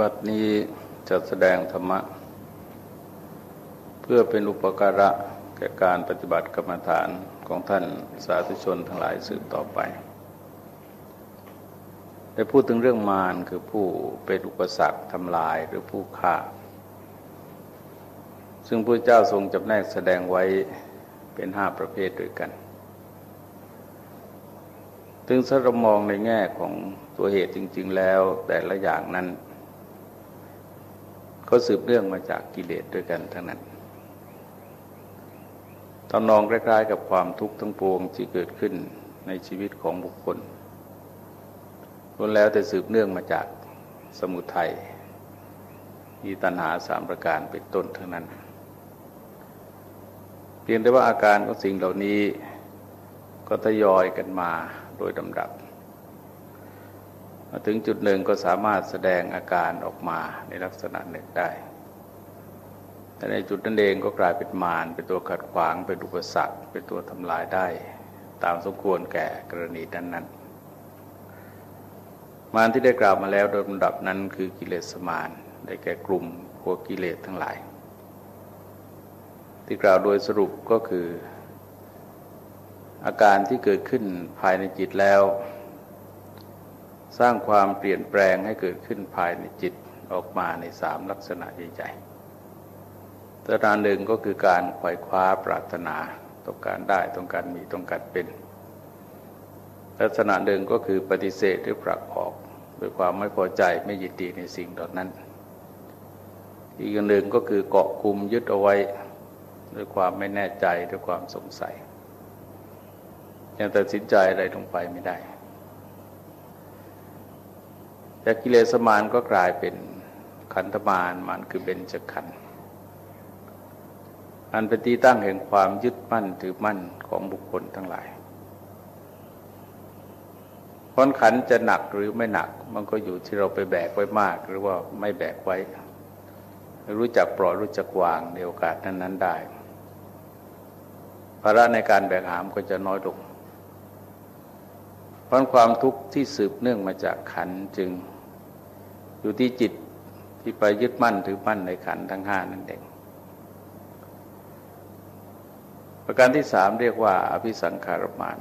บัดนี้จะแสดงธรรมะ เพื่อเป็นอุปการะแก่การปฏิบัติกรรมฐานของท่านสาธุชนทั้งหลายสืบต่อไป ได้พูดถึงเรื่องมารคือผู้เป็นอุปสรรคทำลายหรือผู้ฆ่า ซึ่งพระเจ้าทรงจำแนกแสดงไว้เป็นห้าประเภทด้วยกันถึงสรมองในแง่ของตัวเหตุจริง ๆ แล้วแต่ละอย่างนั้น ก็สืบเนื่องมาจากกิเลสด้วยกันทั้งนั้นตอนนองคล้ายๆกับความทุกข์ทั้งปวงที่เกิดขึ้นในชีวิตของบุคคลล้วนแล้วแต่สืบเนื่องมาจากสมุทัยมีตัณหาสามประการเป็นต้นทั้งนั้น เพียงแต่ว่าอาการของสิ่งเหล่านี้ก็ทยอยกันมาโดยลำดับ มาถึงจุดหนึ่งก็สามารถแสดงอาการออกมาในลักษณะหนึ่งได้ แต่ในจุดนั้นเองก็กลายเป็นมารเป็นตัวขัดขวางเป็นอุปสรรคเป็นตัวทำลายได้ ตามสมควรแก่กรณีนั้นนั้นมารที่ได้กล่าวมาแล้วโดยลำดับนั้นคือกิเลสมารได้แก่กลุ่มพวกกิเลสทั้งหลาย ที่กล่าวโดยสรุปก็คือ อาการที่เกิดขึ้นภายในจิตแล้ว สร้างความเปลี่ยนแปลงให้เกิดขึ้นภายในจิตออกมาในสามลักษณะใหญ่ๆตัวการหนึ่งก็คือการขว่คว้าปรารถนาต้องการได้ต้องการมีต้องการเป็น ลักษณะหนึ่งก็คือปฏิเสธหรือปรักออกด้วยความไม่พอใจไม่ยินดีในสิ่งเหล่านั้น อีกอย่างหนึ่งก็คือเกาะคุมยึดเอาไว้ด้วยความไม่แน่ใจด้วยความสงสัยยังตัดสินใจอะไรลงไปไม่ได้ แต่กิเลสมานก็กลายเป็นขันธมานมันคือเบญจขันธ์อันเป็นที่ตั้งแห่งความยึดมั่นถือมั่นของบุคคลทั้งหลายพรขันจะหนักหรือไม่หนัก มันก็อยู่ที่เราไปแบกไว้มาก หรือว่าไม่แบกไว้ รู้จักปล่อยรู้จักวางในโอกาสนั้น ๆ ได้ภาระในการแบกหามก็จะน้อยลงเพราะความทุกข์ที่สืบเนื่องมาจากขันจึง อยู่ที่จิตที่ไปยึดมั่นถือมั่นในขันทั้งห้านั่นเองประการที่สามเรียกว่า อภิสังขารมาน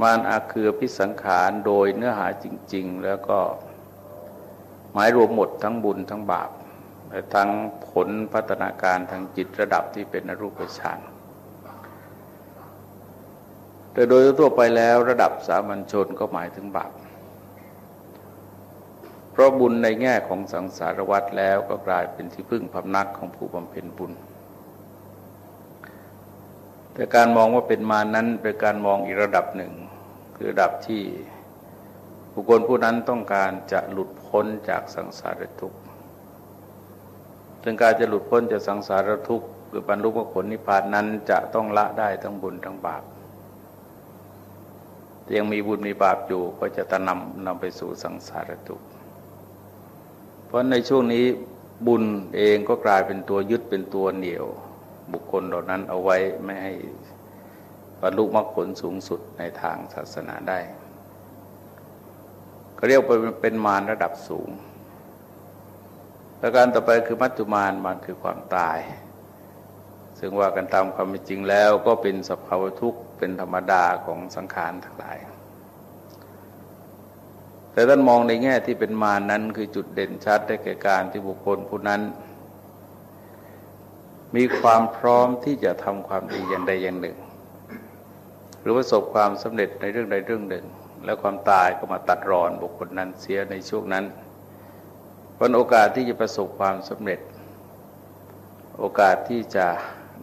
มานอาคืออภิสังขารโดยเนื้อหาจริง ๆ แล้วก็หมายรวมหมดทั้งบุญทั้งบาปและทั้งผลพัฒนาการทางจิตระดับที่เป็นอรูปฌานแต่โดยทั่วไปแล้วระดับสามัญชนก็หมายถึงบาป ราะบุญในแง่ของสังสารวัฏแล้วก็กลายเป็นที่พึ่งพำนักของผู้บำเพ็ญบุญ แต่การมองว่าเป็นมานั้นเป็นการมองอีกระดับหนึ่ง คือระดับที่บุคคลผู้นั้นต้องการจะหลุดพ้นจากสังสารทุกข์ซึ่งการจะหลุดพ้นจากสังสารทุกข์คือบรรลุมรรคผลนิพพานนั้นจะต้องละได้ทั้งบุญทั้งบาปยังมีบุญมีบาปอยู่ก็จะตนำนำไปสู่สังสารทุกข์ เพราะในช่วงนี้บุญเองก็กลายเป็นตัวยึดเป็นตัวเหนี่ยว บุคคลเหล่านั้นเอาไว้ไม่ให้บรรลุมรรคผลสูงสุดในทางศาสนาได้ ก็เรียกไปเป็นมารระดับสูง ประการต่อไปคือมัจจุมานมันคือความตาย ซึ่งว่ากันตามความเป็นจริงแล้วก็เป็นสภาวะทุกข์เป็นธรรมดาของสังขารทั้งหลาย แต่ท่านมองในแง่ที่เป็นมานั้นคือจุดเด่นชัดได้แก่การที่บุคคลผู้นั้น มีความพร้อมที่จะทำความดีอย่างใดอย่างหนึ่ง หรือประสบความสำเร็จในเรื่องใดเรื่องหนึ่ง แล้วความตายก็มาตัดรอนบุคคลนั้นเสียในช่วงนั้นวันโอกาสที่จะประสบความสำเร็จ โอกาสที่จะ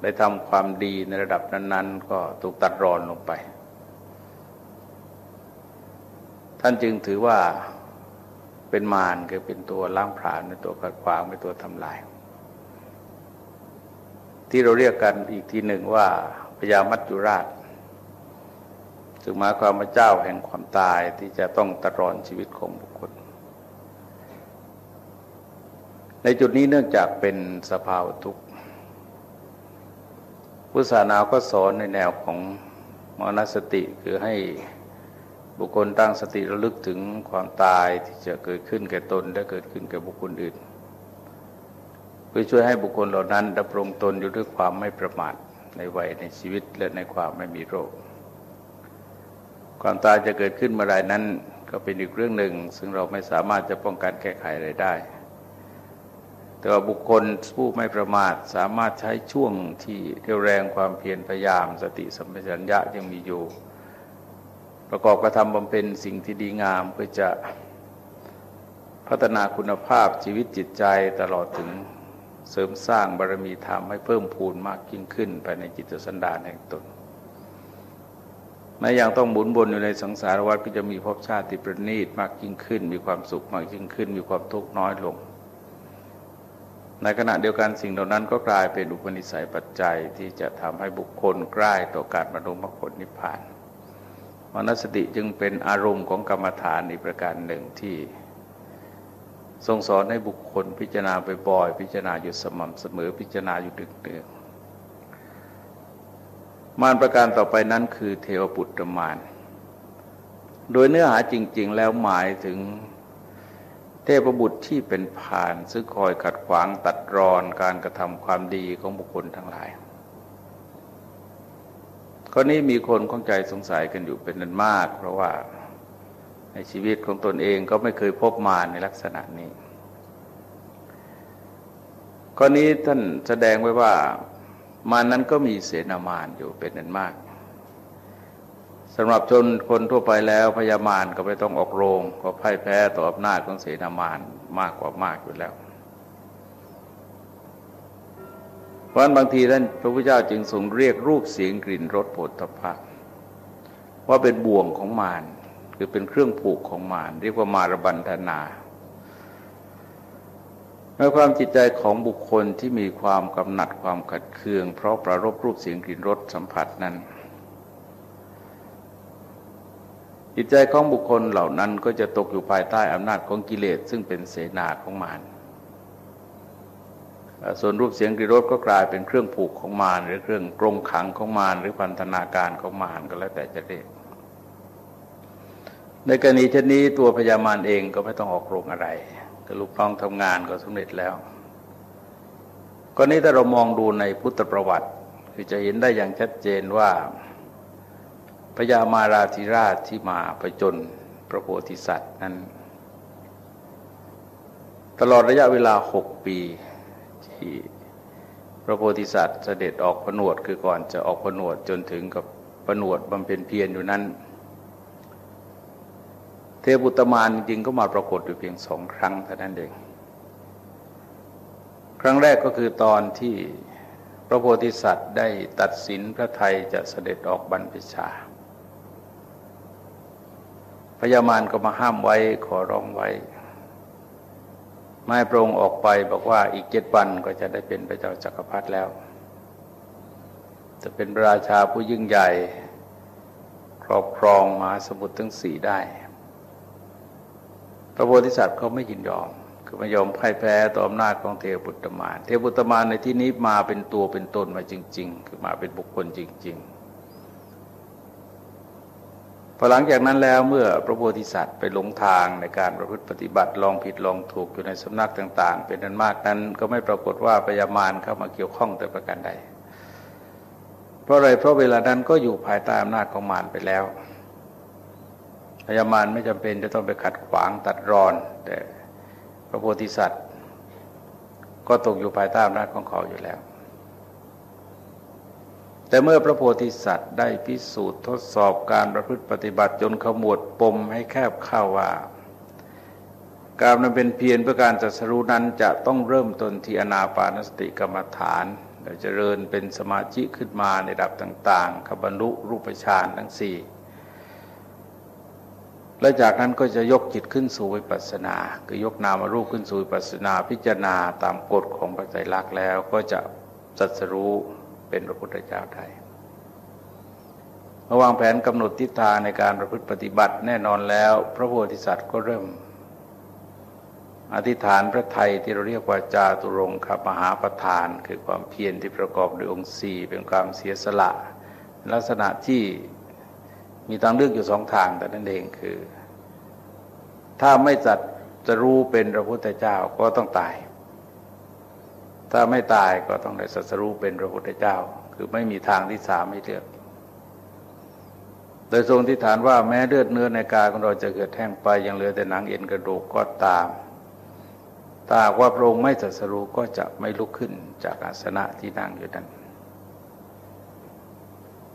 ได้ทำความดีในระดับนั้น ๆ ก็ถูกตัดรอนลงไป ท่านจึงถือว่าเป็นมารคือเป็นตัวล้างผลาญเป็นตัวขัดขวางเป็นตัวทำลาย ที่เราเรียกกันอีกทีหนึ่งว่าพญามัจจุราชซึ่งหมายความว่าเจ้าแห่งความตายที่จะต้องตรอนชีวิตของบุคคล ในจุดนี้เนื่องจากเป็นสภาวทุกข์พุทธศาสนาก็สอนในแนวของมรณสติคือให้ บุคคลตั้งสติระลึกถึงความตายที่จะเกิดขึ้นแก่ตนและเกิดขึ้นแก่บุคคลอื่น เพื่อช่วยให้บุคคลเหล่านั้นดำรงตนอยู่ด้วยความไม่ประมาทในวัยในชีวิตและในความไม่มีโรค ความตายจะเกิดขึ้นเมื่อไรนั้นก็เป็นอีกเรื่องหนึ่ง ซึ่งเราไม่สามารถจะป้องกันแก้ไขอะไรได้ แต่ว่าบุคคลผู้ไม่ประมาทสามารถใช้ช่วงที่เรียวแรงความเพียรพยายาม สติสัมปชัญญะยังมีอยู่ ประกอบกระทำบำเพ็ญสิ่งที่ดีงามเพื่อจะพัฒนาคุณภาพชีวิตจิตใจตลอดถึงเสริมสร้างบารมีธรรมให้เพิ่มพูนมากยิ่งขึ้นภายในจิตสันดานแห่งตนแม้ยังต้องหมุนบนอยู่ในสังสารวัฏก็จะมีภพชาติที่ประณีตมากยิ่งขึ้น มีความสุขมากยิ่งขึ้น มีความทุกข์น้อยลง ในขณะเดียวกันสิ่งเหล่านั้นก็กลายเป็นอุปนิสัยปัจจัยที่จะทำให้บุคคลใกล้ต่อการบรรลุมรรคผลนิพพาน มนสติจึงเป็นอารมณ์ของกรรมฐานอีกประการหนึ่งที่ ทรงสอนให้บุคคลพิจารณาบ่อยๆพิจารณาอยู่สม่ำเสมอพิจารณาอยู่ดึกเดือมารประการต่อไปนั้นคือเทวปุตตมารโดยเนื้อหาจริง ๆ แล้วหมายถึงเทพบุตรที่เป็นผ่านซึ่งคอยขัดขวางตัดรอนการกระทำความดีของบุคคลทั้งหลาย ข้อนี้มีคนข้องใจสงสัยกันอยู่เป็นนันมาก เพราะว่าในชีวิตของตนเองก็ไม่เคยพบมารในลักษณะนี้ ข้อนี้ท่านแสดงไว้ว่ามานั้นก็มีเสนามานอยู่เป็นนันมากสำหรับชนคนทั่วไปแล้วพญามารก็ไม่ต้องออกโรง ก็พ่ายแพ้ต่ออำนาจของเสนามานมากกว่ามากอยู่แล้ว เพราะนั้นบางทีท่านพระพุทธเจ้าจึงทรงเรียกรูปเสียงกลิ่นรสโผฏฐพะว่าเป็นบ่วงของมารคือเป็นเครื่องผูกของมารเรียกว่ามารบันธนาในความจิตใจของบุคคลที่มีความกำหนัดความขัดเคือง เพราะประรบรูปเสียงกลิ่นรสสัมผัสนั้น จิตใจของบุคคลเหล่านั้นก็จะตกอยู่ภายใต้อำนาจของกิเลสซึ่งเป็นเสนาของมาร ส่วนรูปเสียงกลิ่นรสก็กลายเป็นเครื่องผูกของมารหรือเครื่องกรงขังของมารหรือพันธนาการของมารก็แล้วแต่จะเรียกในกรณีเช่นนี้ตัวพญามารเองก็ไม่ต้องออกโรงอะไรก็ลูกน้องทำงานก็สำเร็จแล้วก็นี้ถ้าเรามองดูในพุทธประวัติ คือจะเห็นได้อย่างชัดเจนว่าพญามาราธิราชที่มาไปจนพระโพธิสัตว์นั้น ตลอดระยะเวลาหกปี ที่พระโพธิสัตว์เสด็จออกผนวดคือก่อนจะออกผนวดจนถึงกับผนวดบำเพ็ญเพียรอยู่นั้น เทพุตมานจริงก็มาปรากฏอยู่เพียงสองครั้งเท่านั้นเอง ครั้งแรกก็คือตอนที่พระโพธิสัตว์ได้ตัดสินพระไทยจะเสด็จออกบรรพชา พญามารก็มาห้ามไว้ขอร้องไว้ ไม่พระองค์ออกไปบอกว่าอีกเจ็ดวันก็จะได้เป็นพระเจ้าจักรพรรดิแล้ว จะเป็นราชาผู้ยิ่งใหญ่ครอบครองมหาสมุทรทั้งสี่ได้ พระโพธิสัตว์เขาไม่ยินยอม คือไม่ยอมพ่ายแพ้ต่ออำนาจของเทวบุตรมารเทวบุตรมารในที่นี้มาเป็นตัวเป็นตนมาจริง ๆ คือมาเป็นบุคคลจริง ๆ พอหลังจากนั้นแล้วเมื่อพระโพธิสัตว์ไปหลงทางในการประพฤติปฏิบัติลองผิดลองถูกอยู่ในสำนักต่าง ๆ เป็นนันมากนั้นก็ไม่ปรากฏว่าพญามารเข้ามาเกี่ยวข้องแต่ประการใด เพราะอะไรเพราะเวลานั้นก็อยู่ภายใต้อำนาจของมารไปแล้วพญามารไม่จำเป็นจะต้องไปขัดขวางตัดรอน แต่พระโพธิสัตว์ ก็ตกอยู่ภายใต้อำนาจของเขาอยู่แล้ว แต่เมื่อพระโพธิสัตว์ได้พิสูจน์ทดสอบการประพฤติปฏิบัติจนขมวดปมให้แคบเข้าว่า การนั้นเป็นเพียรเพื่อการจัดสรุนั้นจะต้องเริ่มต้นที่อนาปานสติกรรมฐานเจริญเป็นสมาธิขึ้นมาในระดับต่างๆขบรรลุรูปฌานทั้งสี่และจากนั้นก็จะยกจิตขึ้นสู่วิปัสสนา คือยกนามารูปขึ้นสู่วิปัสสนาพิจารณาตามกฎของพระไตรลักษณ์แล้วก็จะสัสรู้ เป็นพระพุทธเจ้าไทยระวางแผนกำหนดทิศทางในการประพฤติปฏิบัติแน่นอนแล้ว พระโพธิสัตว์ก็เริ่ม อธิษฐานพระไทยที่เราเรียกว่าจาตุรงคมหาประธาน คือความเพียรที่ประกอบด้วยองค์สี่เป็นความเสียสละ ลักษณะที่มีทางเลือกอยู่สองทางแต่นั่นเองคือ ถ้าไม่จัดจะรู้เป็นพระพุทธเจ้าก็ต้องตาย ถ้าไม่ตายก็ต้องได้สัสรู้เป็นพระพุทธเจ้า คือไม่มีทางที่สามให้เลือก โดยทรงที่ฐานว่าแม้เลือดเนื้อในกายของเราจะเกิดแห้งไปยังเหลือแต่หนังเอ็นกระดูกก็ตามตาว่าพระองค์ไม่สัสรู้ก็จะไม่ลุกขึ้นจากอาสนะที่นั่งอยู่นั้น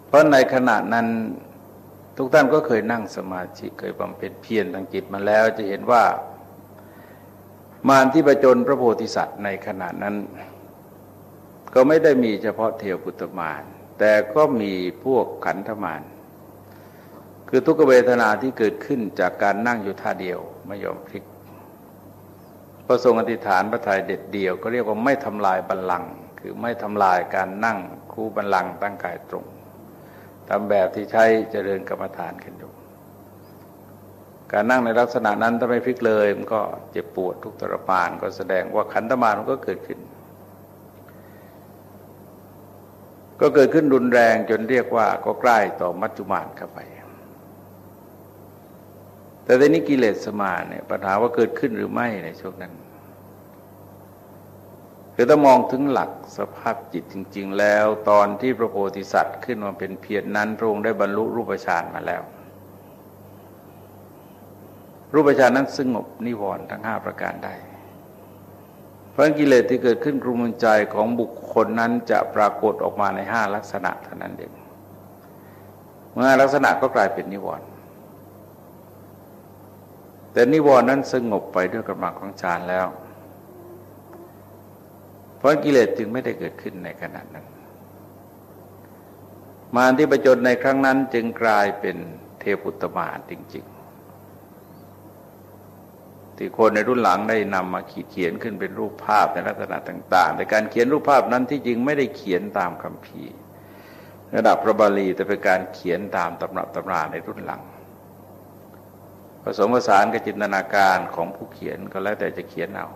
เพราะในขณะนั้นทุกท่านก็เคยนั่งสมาธิเคยบำเพ็ญเพียรทางจิตมาแล้วจะเห็นว่า มารที่ประจนพระโพธิสัตว์ในขณะนั้น ก็ไม่ได้มีเฉพาะเทวปุตตมารแต่ก็มีพวกขันธมารคือทุกเวทนาที่เกิดขึ้นจากการนั่งอยู่ท่าเดียวไม่ยอมพลิกประทรงอธิษฐานพระทัยเด็ดเดียวก็เรียกว่าไม่ทำลายบัลลังก์คือไม่ทำลายการนั่งคู่บัลลังก์ตั้งกายตรงตามแบบที่ใช้เจริญกรรมฐานกันอยู่ การนั่งในลักษณะนั้นถ้าไม่พลิกเลย มันก็เจ็บปวดทุกตรปานก็แสดงว่าขันธมารมันก็เกิดขึ้น ก็เกิดขึ้นรุนแรงจนเรียกว่าก็ใกล้ต่อมัจจุมานเข้าไป แต่ในนี้กิเลสมาเนี่ยปัญหาว่าเกิดขึ้นหรือไม่ในช่วงนั้นคือถ้ามองถึงหลักสภาพจิตจริง ๆ แล้ว ตอนที่พระโพธิสัตว์ขึ้นมาเป็นเพียรนนั้นพระองค์ได้บรรลุรูปฌานมาแล้ว รูปฌานนั้นสงบนิวรณ์ทั้งห้าประการได้เพราะกิเลสที่เกิดขึ้นกรุมใจของบุคคลนั้นจะปรากฏออกมาในห้าลักษณะเท่านั้นเองเมื่อลักษณะก็กลายเป็นนิวรณ์แต่นิวรณ์นั้นสงบไปด้วยกำลังของฌานแล้ว เพราะกิเลสจึงไม่ได้เกิดขึ้นในขณะนั้น มารที่ประจนในครั้งนั้นจึงกลายเป็นเทพุตมารจริง ที่คนในรุ่นหลังได้นำมาขีดเขียนขึ้นเป็นรูปภาพในลักษณะต่าง ๆ แต่การเขียนรูปภาพนั้นที่จริงไม่ได้เขียนตามคำพีระดับพระบาลีแต่เป็นการเขียนตามตำรับตำราในรุ่นหลัง ผสมผสานกับจินตนาการของผู้เขียนก็แล้วแต่จะเขียนเอา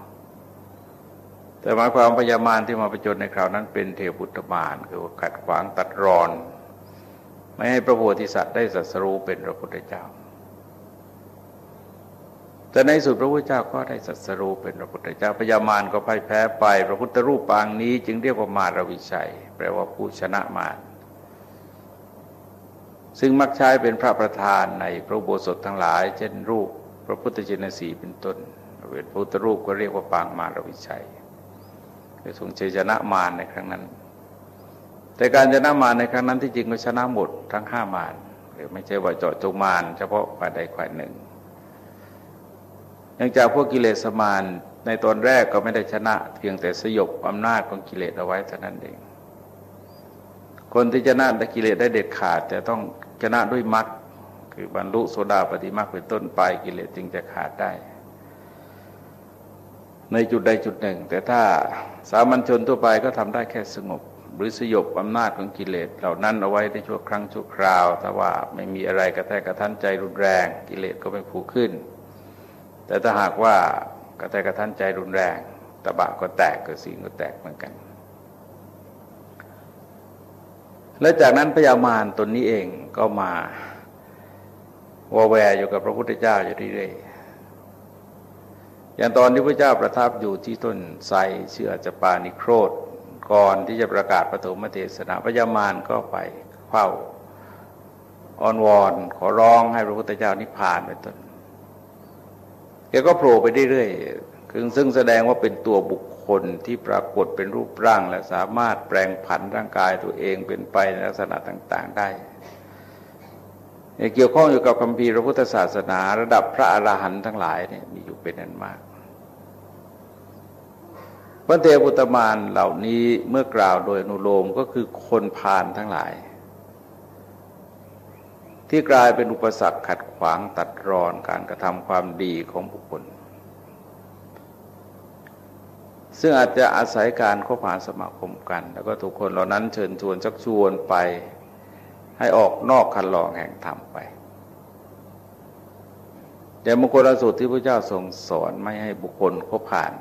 แต่หมายความพยามารที่มาประจนในคราวนั้นเป็นเทพุตธมารคือขัดขวางตัดรอน ไม่ให้พระโพธิสัตว์ได้สัสรู้เป็นพระพุทธเจ้า แต่ในสุดพระพุทธเจ้าก็ได้สัสรูเป็นพระพุทธเจ้าพยามารก็พ่ายแพ้ไป พระพุทธรูปปางนี้ จึงเรียกว่ามารวิชัย แปลว่าผู้ชนะมารซึ่งมักใช้เป็นพระประธานในพระโบสถทั้งหลาย เช่นรูปพระพุทธเจนสีเป็นต้นเป็นพุทธรูปก็เรียกว่าปางมารวิชัยคือทรงชัยชนะมารในครั้งนั้น แต่การชนะมารในครั้งนั้นที่จริงก็ชนะหมดทั้งห้ามารหรือไม่ใช่ว่าเจาะจงมารเฉพาะฝ่ายใดฝ่ายหนึ่ง อย่างจากพวกกิเลสมารในตอนแรกก็ไม่ได้ชนะเพียงแต่สยบอำนาจของกิเลสเอาไว้เท่านั้นเอง คนที่ชนะกิเลสได้เด็ดขาดจะต้องชนะด้วยมรรคคือบรรลุโสดาปฏิมรรคเป็นต้นไปกิเลสจึงจะขาดได้ ในจุดใดจุดหนึ่ง แต่ถ้าสามัญชนทั่วไปก็ทำได้แค่สงบ หรือสยบอำนาจของกิเลสเหล่านั้นเอาไว้ในชั่วครั้งชั่วคราวถ้าว่าไม่มีอะไรกระแทกกระทันใจรุนแรงกิเลสก็ไม่ผูกขึ้น แต่ถ้าหากว่ากระแทกกระทันใจรุนแรงตะบะก็แตกเกิดสิ่งก็แตกเหมือนกัน และจากนั้นพญามารตนนี้เองก็มาวแวร์อยู่กับพระพุทธเจ้าอยู่เรื่อยๆอย่างตอนที่พระเจ้าประทับอยู่ที่ต้นไทรเชื่อจปานิโครธก่อนที่จะประกาศปฐมเทศนาพญามารก็ไปเฝ้าอ้อนวอนขอร้องให้พระพุทธเจ้านิพพานเป็นต้น กก็โผล่ไปเรื่อยๆคือซึ่งแสดงว่าเป็นตัวบุคคลที่ปรากฏเป็นรูปร่าง และสามารถแปลงผันร่างกายตัวเองเป็นไปในลักษณะต่าง ๆ ได้เกี่ยวข้องอยู่กับคำพีพระพุทธศาสนา ระดับพระอรหันต์ทั้งหลายเนี่ยมีอยู่เป็นอันมากพระเทวุตมานเหล่านี้เมื่อกล่าวโดยอนุโลมก็คือคนพาลทั้งหลาย ที่กลายเป็นอุปสรรคขัดขวางตัดรอนการกระทำความดีของบุคคล ซึ่งอาจจะอาศัยการคบหาสมาคมกัน แล้วก็ทุกคนเหล่านั้นเชิญชวนชักชวนไป ให้ออกนอกคันลองแห่งธรรมไป แต่มงคลสูตรที่พระเจ้าทรงสอนไม่ให้บุคคลคบผ่าน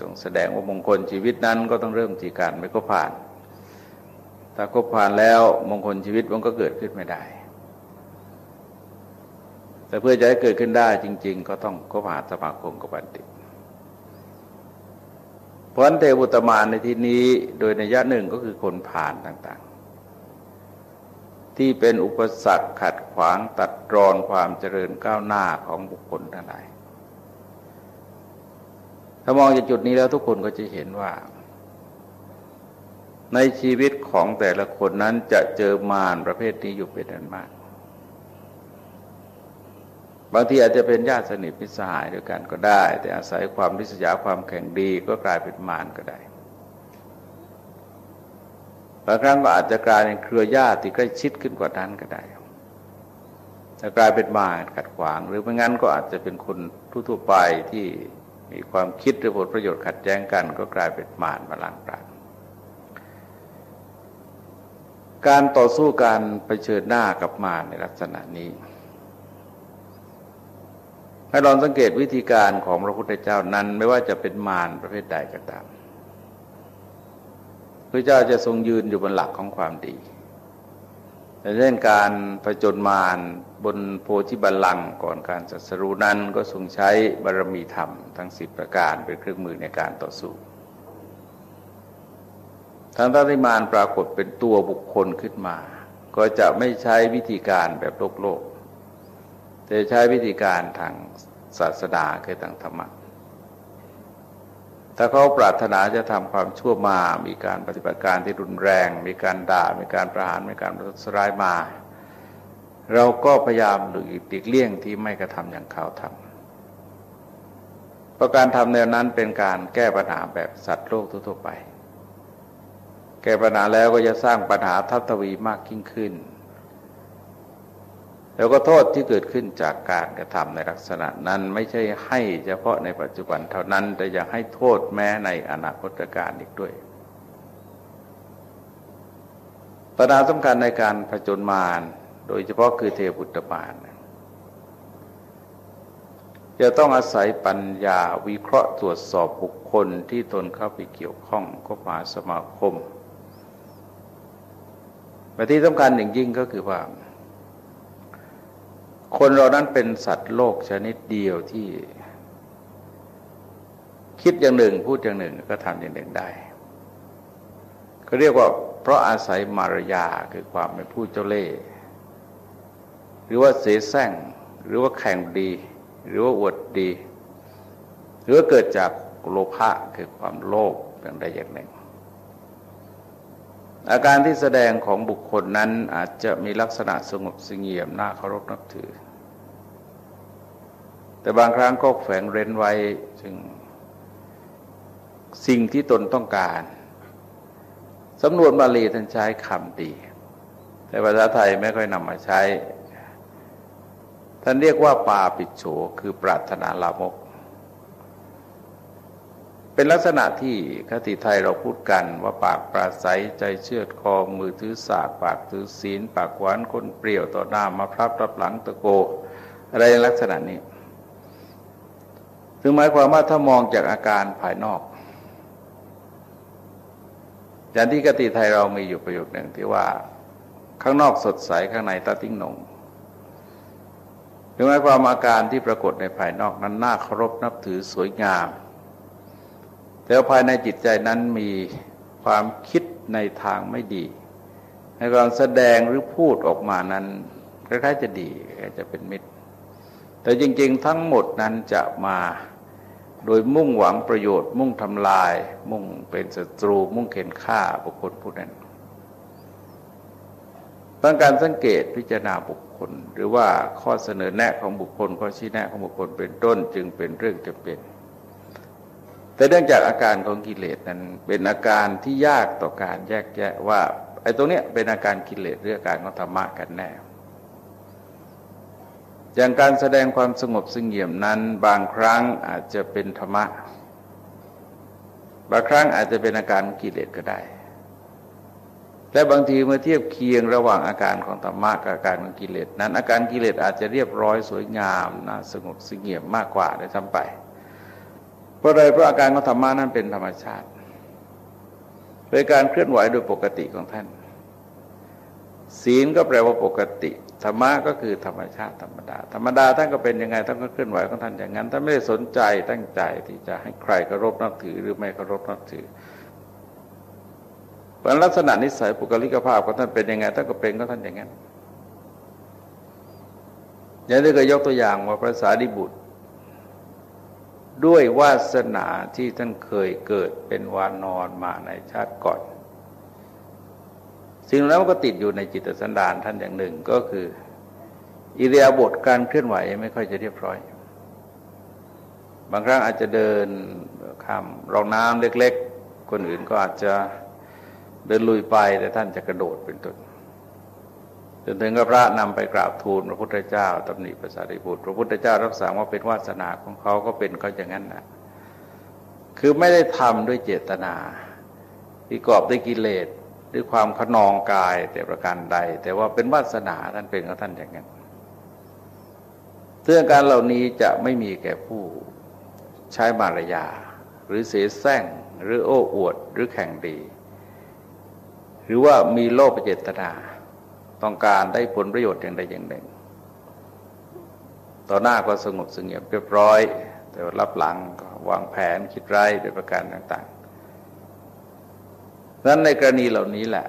ทรงแสดงว่ามงคลชีวิตนั้นก็ต้องเริ่มที่การไม่คบผ่าน ถ้าคบผ่านแล้วมงคลชีวิตมันก็เกิดขึ้นไม่ได้ แต่เพื่อจะให้เกิดขึ้นได้จริง ๆ ก็ต้องก็หาสมาคมกับบัณฑิตพราะเทวุตมานในที่นี้โดยในยะหนึ่งก็คือคนผ่านต่างๆ ที่เป็นอุปสรรคขัดขวางตัดรอนความเจริญก้าวหน้าของบุคคลทั้งหลายถ้ามองจากจุดนี้แล้วทุกคนก็จะเห็นว่า ในชีวิตของแต่ละคนนั้นจะเจอมารประเภทนี้อยู่เป็นอันมาก บางทีอาจจะเป็นญาติสนิทมิตรสหายด้วยกันก็ได้ แต่อาศัยความริษยาความแข่งดีก็กลายเป็นมารก็ได้บางครั้งก็อาจจะกลายเป็นเครือญาติที่ใกล้ชิดขึ้นกว่านั้นก็ได้จะกลายเป็นมารขัดขวาง หรือไม่งั้นก็อาจจะเป็นคนทั่วไปที่มีความคิดหรือผลประโยชน์ขัดแย้งกัน ก็กลายเป็นมารมาลังปราการต่อสู้การเผชิญหน้ากับมารในลักษณะนี้ ให้ลองสังเกตวิธีการของพระพุทธเจ้านั้น ไม่ว่าจะเป็นมารประเภทใดก็ตามพระเจ้าจะทรงยืนอยู่บนหลักของความดีเช่นการผจญมารบนโพธิบัลลังก์ก่อนการสัสรูนั้นก็ทรงใช้บารมีธรรมทั้งสิบประการเป็นเครื่องมือในการต่อสู้ทางตัติมานปรากฏเป็นตัวบุคคลขึ้นมา ก็จะไม่ใช้วิธีการแบบโลกโลก แต่ใช้วิธีการทางศาสนาคือทางธรรมะถ้าเขาปรารถนาจะทำความชั่วมา มีการปฏิบัติการที่รุนแรง มีการด่า มีการประหาร มีการประทุษร้ายมา เราก็พยายามหลีกเลี่ยงที่ไม่กระทำอย่างเขาทำเพราะการทำแนวนั้นเป็นการแก้ปัญหาแบบสัตว์โลกทั่วไป แก้ปัญหาแล้วก็จะสร้างปัญหาทัศวีมากยิ่งขึ้น แล้วก็โทษที่เกิดขึ้นจากการกระทำในลักษณะนั้นไม่ใช่ให้เฉพาะในปัจจุบันเท่านั้น แต่ยังให้โทษแม้ในอนาคตการอีกด้วยปัญหาสำคัญในการผจญมารโดยเฉพาะคือเทพุตตมารจะต้องอาศัยปัญญาวิเคราะห์ตรวจสอบบุคคลที่ตนเข้าไปเกี่ยวข้องก็มาสมาคมแต่ที่สำคัญอย่างยิ่งก็คือว่า คนเรานั้นเป็นสัตว์โลกชนิดเดียวที่ คิดอย่างหนึ่งพูดอย่างหนึ่งก็ทำอย่างหนึ่งได้ก็เรียกว่า เพราะอาศัยมารยาคือความเป็นผู้เจ้าเล่ห์หรือว่าเสแสร้งหรือว่าแข่งดี หรือว่าอวดดี หรือว่าเกิดจากโลภะคือความโลภอย่างใดอย่างหนึ่ง อาการที่แสดงของบุคคลนั้นอาจจะมีลักษณะสงบสงเงียมน่าเคารพนับถือ แต่บางครั้งก็แฝงเร้นไว้ซึ่งสิ่งที่ตนต้องการสำนวนบาลีท่านใช้คำดี แต่ภาษาไทยไม่ค่อยนำมาใช้ ท่านเรียกว่าปาปิดโฉคือปรารถนาลามก เป็นลักษณะที่คติไทยเราพูดกันว่าปากปราศัยใจเชื่อคอมือถือสากปากถือศีล ปากหวานคนเปรี้ยวต่อหน้ามาพรับรับหลังตะโก อะไรลักษณะนี้ถึงหมายความว่าถ้ามองจากอาการภายนอกอย่างที่กติไทยเรามีอยู่ประโยคหนึ่งที่ว่าข้างนอกสดใสข้างในตาติ้งหนงถึงหมายความอาการที่ปรากฏในภายนอกนั้นน่าเคารพนับถือสวยงาม แต่ภายในจิตใจนั้นมีความคิดในทางไม่ดี ในการแสดงหรือพูดออกมานั้นคล้ายๆจะดีจะเป็นมิตร แต่จริงๆ ทั้งหมดนั้นจะมาโดยมุ่งหวังประโยชน์ มุ่งทำลาย มุ่งเป็นศัตรู มุ่งเข็นฆ่าบุคคลผู้นั้นต้องการสังเกตพิจารณาบุคคล หรือว่าข้อเสนอแนะของบุคคลข้อชี้แนะของบุคคลเป็นต้นจึงเป็นเรื่องจำเป็น แต่เนื่องจากอาการของกิเลสนั้นเป็นอาการที่ยากต่อการแยกแยะว่าไอ้ตรงเนี้ยเป็นอาการกิเลสหรืออาการของธรรมะกันแน่ อย่างการแสดงความสงบสงเงียมนั้น บางครั้งอาจจะเป็นธรรมะ บางครั้งอาจจะเป็นอาการกิเลสก็ได้และบางทีเมื่อเทียบเคียงระหว่างอาการของธรรมะกับอาการของกิเลสนั้น อาการกิเลสอาจจะเรียบร้อยสวยงามนะสงบสงเงียมมากกว่าได้ทำไป เพราะอะไรเพราะอาการของธรรมะนั้นเป็นธรรมชาติโดยการเคลื่อนไหวโดยปกติของท่าน ศีลก็แปลว่าปกติธรรมะก็คือธรรมชาติธรรมดา ธรรมดาท่านก็เป็นยังไงท่านก็เคลื่อนไหวของท่านอย่างนั้นท่านไม่ได้สนใจตั้งใจที่จะให้ใครเคารพนับถือหรือไม่เคารพนับถือเพราะลักษณะนิสัยปุกลิกภาพของท่านเป็นยังไงท่านก็เป็นก็ท่านอย่างนั้นอย่างที่เคยยกตัวอย่างว่าพระสารีบุตร ด้วยวาสนาที่ท่านเคยเกิดเป็นวานอนมาในชาติก่อน สิ่งนั้นก็ติดอยู่ในจิตสันดานท่านอย่างหนึ่งก็คือ อิเดียบทการเคลื่อนไหวไม่ค่อยจะเรียบร้อย บางครั้งอาจจะเดินข้ามรองน้ำเล็ก ๆ คนอื่นก็อาจจะเดินลุยไปแต่ท่านจะกระโดดเป็นต้น จนถึงกับพระนำไปกราบทูลพระพุทธเจ้าตำหนิภาษาริบุตร พระพุทธเจ้ารับสั่งว่าเป็นวาสนาของเขาก็เป็นเขาอย่างนั้นนะคือไม่ได้ทำด้วยเจตนาที่กอบด้วยกิเลสด้วยความขนองกายแต่ประการใด แต่ว่าเป็นวาสนาท่านเป็นของท่านอย่างนั้นเรื่องการเหล่านี้จะไม่มีแก่ผู้ใช้มารยา หรือเสแสร้งหรือโอ้อวดหรือแข่งดี หรือว่ามีโลภเจตนา ต้องการได้ผลประโยชน์อย่างใดอย่างหนึ่ง ต่อหน้าก็สงบสงบเรียบร้อย แต่ว่ารับหลังก็วางแผนคิดไร้โดยประการต่างๆ นั้นในกรณีเหล่านี้แหละ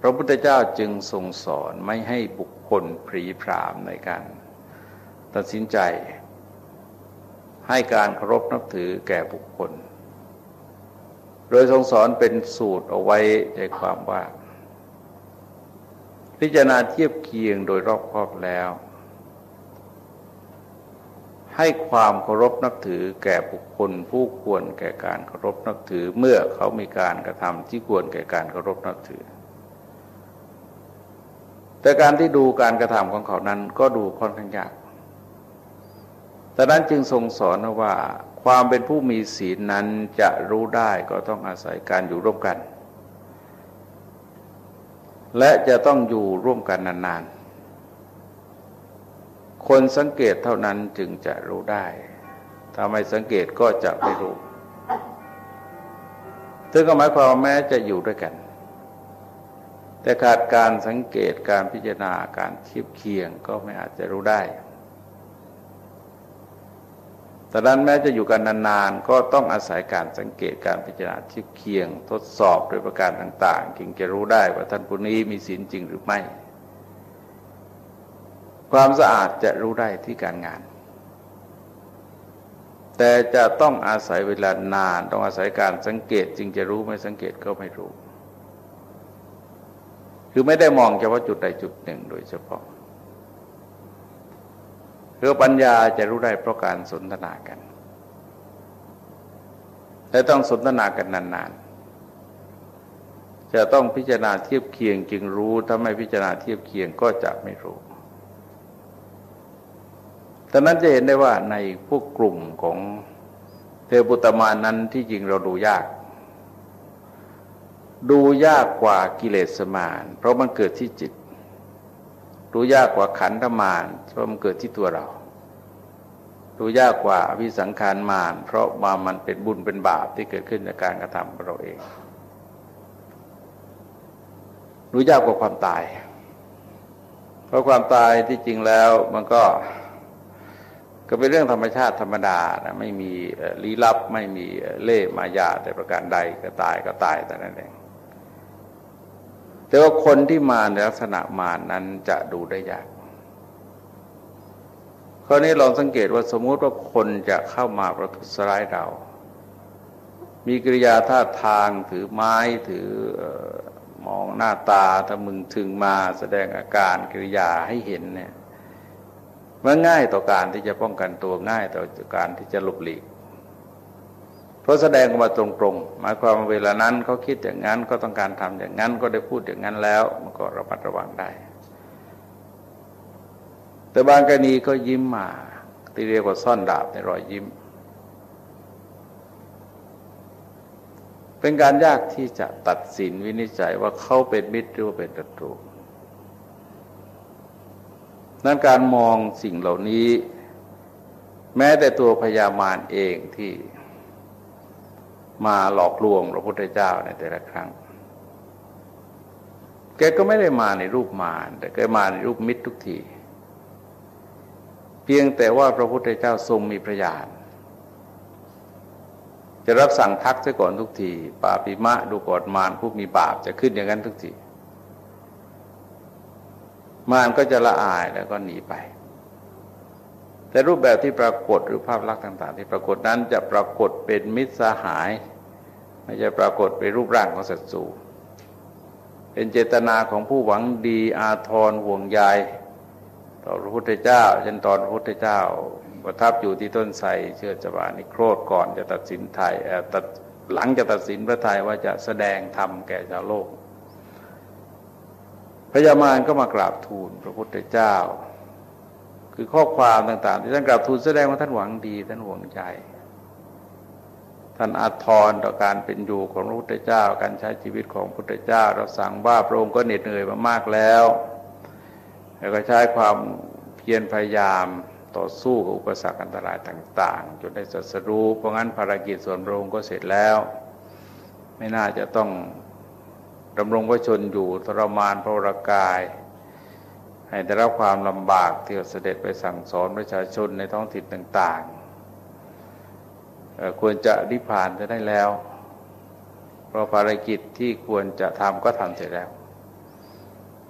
พระพุทธเจ้าจึงทรงสอนไม่ให้บุคคลผรีพรามในการตัดสินใจ ให้การเคารพนับถือแก่บุคคล โดยทรงสอนเป็นสูตรเอาไว้ในความว่า พิจารณาเทียบเคียงโดยรอบครอบแล้ว ให้ความเคารพนับถือแก่บุคคลผู้ควรแก่การเคารพนับถือเมื่อเขามีการกระทำที่ควรแก่การเคารพนับถือ แต่การที่ดูการกระทำของเขานั้นก็ดูค่อนข้างยากแต่นั้นจึงทรงสอนว่าความเป็นผู้มีศีลนั้นจะรู้ได้ก็ต้องอาศัยการอยู่ร่วมกัน และจะต้องอยู่ร่วมกันนานๆ คนสังเกตเท่านั้นจึงจะรู้ได้ ถ้าไม่สังเกตก็จะไม่รู้ซึ่งก็หมายความแม้จะอยู่ด้วยกัน แต่ขาดการสังเกตการพิจารณาการเทียบเคียงก็ไม่อาจจะรู้ได้ แต่นั้นแม้จะอยู่กันนานๆ ก็ต้องอาศัยการสังเกตการพิจารณาที่เคียงทดสอบโดยประการต่างๆจึงจะรู้ได้ว่าท่านผู้นี้มีศีลจริงหรือไม่ ความสะอาดจะรู้ได้ที่การงาน แต่จะต้องอาศัยเวลานาน ต้องอาศัยการสังเกตจึงจะรู้ไม่สังเกตก็ไม่รู้ คือไม่ได้มองเฉพาะจุดใดจุดหนึ่งโดยเฉพาะ คือปัญญาจะรู้ได้เพราะการสนทนากัน และต้องสนทนากันนานๆ จะต้องพิจารณาเทียบเคียงจึงรู้ ถ้าไม่พิจารณาเทียบเคียงก็จะไม่รู้ดังนั้นจะเห็นได้ว่าในพวกกลุ่มของเทวปุตมานั้นที่จริงเราดูยาก ดูยากกว่ากิเลสมาน เพราะมันเกิดที่จิต รู้ยากกว่าขันธมารเพราะมันเกิดที่ตัวเรา รู้ยากกว่าวิสังขารมารเพราะมามันเป็นบุญเป็นบาปที่เกิดขึ้นจากการกระทำของเราเอง รู้ยากกว่าความตาย เพราะความตายที่จริงแล้วมันก็ก็เป็นเรื่องธรรมชาติธรรมดานะไม่มีลี้ลับไม่มีเล่มายาแต่ประการใดก็ตายก็ตายแต่นั้นเอง แต่ว่าคนที่มาในลักษณะมานั้นจะดูได้ยากคราวนี้ลองสังเกตว่าสมมติว่าคนจะเข้ามาประทุษร้ายเรา มีกิริยาท่าทางถือไม้ถือมองหน้าตาถ้ามึงถึงมาแสดงอาการกิริยาให้เห็นเนี่ยมันง่ายต่อการที่จะป้องกันตัวง่ายต่อการที่จะหลบหลีก เพราะแสดงออกมาตรงๆ หมายความว่าเวลานั้นเขาคิดอย่างนั้นก็ต้องการทำอย่างนั้นก็ได้พูดอย่างนั้นแล้วมันก็ระมัดระวังได้ แต่บางกรณีก็ยิ้มมาที่เรียกว่าซ่อนดาบในรอยยิ้ม เป็นการยากที่จะตัดสินวินิจฉัยว่าเขาเป็นมิตรหรือว่าเป็นศัตรูนั้นการมองสิ่งเหล่านี้ แม้แต่ตัวพญามารเองที่ มาหลอกลวงพระพุทธเจ้าในแต่ละครั้งแกกก็ไม่ได้มาในรูปมารแต่แกมาในรูปมิตรทุกที เพียงแต่ว่าพระพุทธเจ้าทรงมีพระญาณจะรับสั่งพักซะก่อนทุกทีปาปิมะดูก่อนมารผู้มีบาปจะขึ้นอย่างนั้นทุกที มารก็จะละอายแล้วก็หนีไป แต่รูปแบบที่ปรากฏหรือภาพลักษณ์ต่าง ๆ ที่ปรากฏนั้นจะปรากฏเป็นมิตรสหาย ไม่ใช่ปรากฏเป็นรูปร่างของศัตรูเป็นเจตนาของผู้หวังดีอาทรห่วงใยต่อพระพุทธเจ้าเช่นตอนพระพุทธเจ้าประทับอยู่ที่ต้นไทรเชื่อจบานิโครธก่อนจะตัดสินไทยตัดหลังจะตัดสินพระไทยว่าจะแสดงธรรมแก่ชาวโลกพญามารก็มากราบทูลพระพุทธเจ้า คือข้อความต่าง ๆ ที่ท่านกราบทูลแสดงว่าท่านหวังดีท่านห่วงใจ ท่านอาทรต่อการเป็นอยู่ของพระพุทธเจ้า การใช้ชีวิตของพระพุทธเจ้า เราสั่งว่าพระองค์ก็เหน็ดเหนื่อยมามากแล้ว แล้วก็ใช้ความเพียรพยายามต่อสู้กับอุปสรรคอันตรายต่าง ๆจนได้สัสรู้เพราะงั้นภารกิจส่วนพระองค์ก็เสร็จแล้ว ไม่น่าจะต้องดำรงพระชนอยู่ทรมานพระรากาย ให้ได้รับความลำบากที่เสด็จไปสั่งสอนประชาชนในท้องถิ่นต่างๆ ควรจะริพานจะได้แล้ว เพราะภารกิจที่ควรจะทำก็ทำเสร็จแล้ว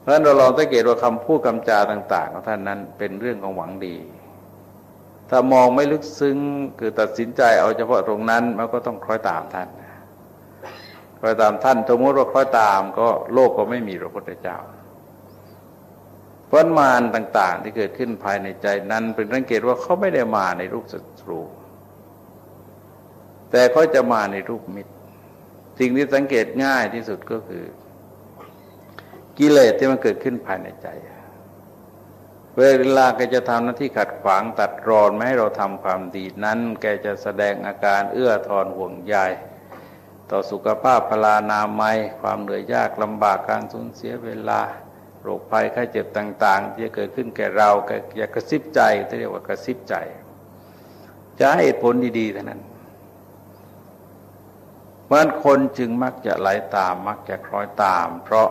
เพราะนั้นเราลองสังเกตว่าคำพูดคำจาต่าง ๆ ของท่านนั้นเป็นเรื่องของหวังดี ถ้ามองไม่ลึกซึ้งคือตัดสินใจเอาเฉพาะตรงนั้นมันก็ต้องคล้อยตามท่านคล้อยตามท่านสมมติว่าคล้อยตามก็โลกก็ไม่มีพระพุทธเจ้า พราะมารต่างๆ ที่เกิดขึ้นภายในใจนั้นเป็นสังเกตว่าเขาไม่ได้มาในรูปศัตรู แต่เขาจะมาในรูปมิตร สิ่งที่สังเกตง่ายที่สุดก็คือ กิเลสที่มันเกิดขึ้นภายในใจ เวลาแกจะทำหน้าที่ขัดขวางตัดรอนไม่ให้เราทำความดีนั้น แกจะแสดงอาการเอื้อทอนห่วงใยต่อสุขภาพพลานามัย ความเหนื่อยยากลำบากการสูญเสียเวลา โรคภัยไข้เจ็บต่าง ๆ ที่จะเกิดขึ้นแก่เราแกอยากกระซิบใจที่เรียกว่ากระซิบใจ จะให้ผลดีๆเท่านั้นเพราะคนจึงมักจะไหลาตาม มักจะคล้อยตาม เพราะ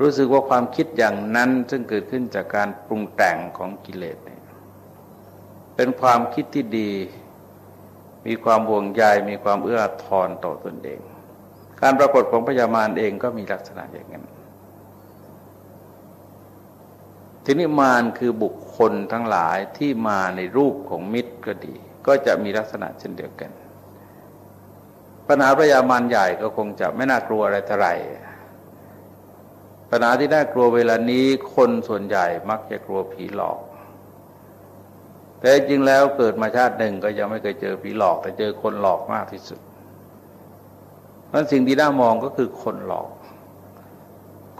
รู้สึกว่าความคิดอย่างนั้นซึ่งเกิดขึ้นจากการปรุงแต่งของกิเลสเป็นความคิดที่ดี มีความห่วงใยมีความเอื้อทอนต่อตนเอง การปรากฏของพญามารเองก็มีลักษณะอย่างนั้น ทีนี้มารคือบุคคลทั้งหลายที่มาในรูปของมิตรก็ดี ก็จะมีลักษณะเช่นเดียวกัน ปัญหาพระยามารใหญ่ก็คงจะไม่น่ากลัวอะไรเท่าไหร่ปัญหาที่น่ากลัวเวลานี้คนส่วนใหญ่มักจะกลัวผีหลอกแต่จริงแล้วเกิดมาชาติหนึ่งก็ยังไม่เคยเจอผีหลอก แต่เจอคนหลอกมากที่สุดนั้นสิ่งที่น่ามองก็คือคนหลอก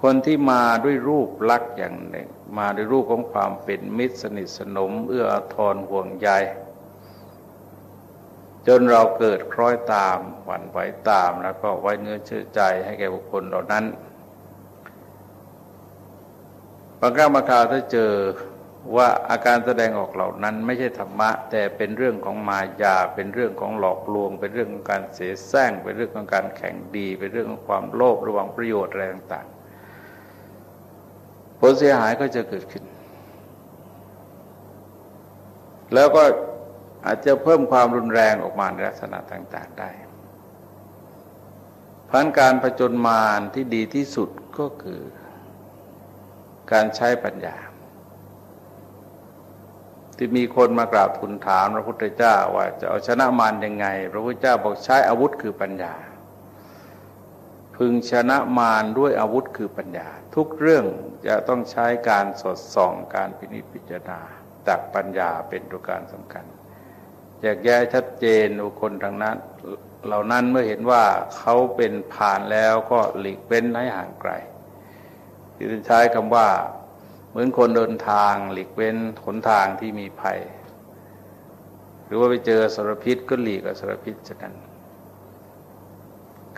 คนที่มาด้วยรูปลักษณ์อย่างหนึ่ง มาด้วยรูปของความเป็นมิตรสนิทสนม เอื้ออาทรห่วงใยจนเราเกิดคล้อยตามหวั่นไหวตามแล้วก็ไว้เนื้อเชื่อใจให้แก่บุคคลเหล่านั้นบางครั้งบางคราวถ้าเจอว่าอาการแสดงออกเหล่านั้น ไม่ใช่ธรรมะ แต่เป็นเรื่องของมายา เป็นเรื่องของหลอกลวง เป็นเรื่องของการเสียแซงเป็นเรื่องของการแข่งดี เป็นเรื่องของความโลภระว่างประโยชน์อะไรต่างๆ ลเสียหายก็จะเกิดขึ้น แล้วก็อาจจะเพิ่มความรุนแรงออกมาในลักษณะต่าง ๆได้พันการผจญมารที่ดีที่สุดก็คือการใช้ปัญญา ที่มีคนมากราบทูลถามพระพุทธเจ้าว่าจะเอาชนะมารยังไง พระพุทธเจ้าบอกใช้อาวุธคือปัญญา พึงชนะมารด้วยอาวุธคือปัญญา ทุกเรื่องจะต้องใช้การสดส่องการพินิจพิจารณาจากปัญญาเป็นตัวการสำคัญแยกแยะชัดเจนบุคคลทางนั้น เหล่านั้นเมื่อเห็นว่าเขาเป็นผ่านแล้วก็หลีกเว้นให้ห่างไกลที่ใช้คำว่า เหมือนคนเดินทางหลีกเว้นหนทางที่มีภัย หรือว่าไปเจอสารพิษก็หลีกกับสารพิษฉะนั้น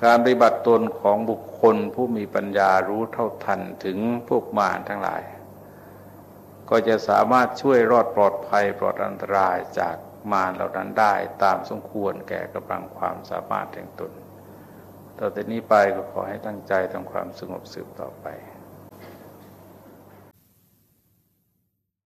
การปฏิบัติตนของบุคคลผู้มีปัญญารู้เท่าทันถึงพวกมารทั้งหลาย ก็จะสามารถช่วยรอดปลอดภัยปลอดอันตรายจากมารเหล่านั้นได้ตามสมควรแก่กำลังความสามารถแห่งตน ต่อแต่นี้ไปก็ขอให้ตั้งใจทำความสงบสืบต่อไป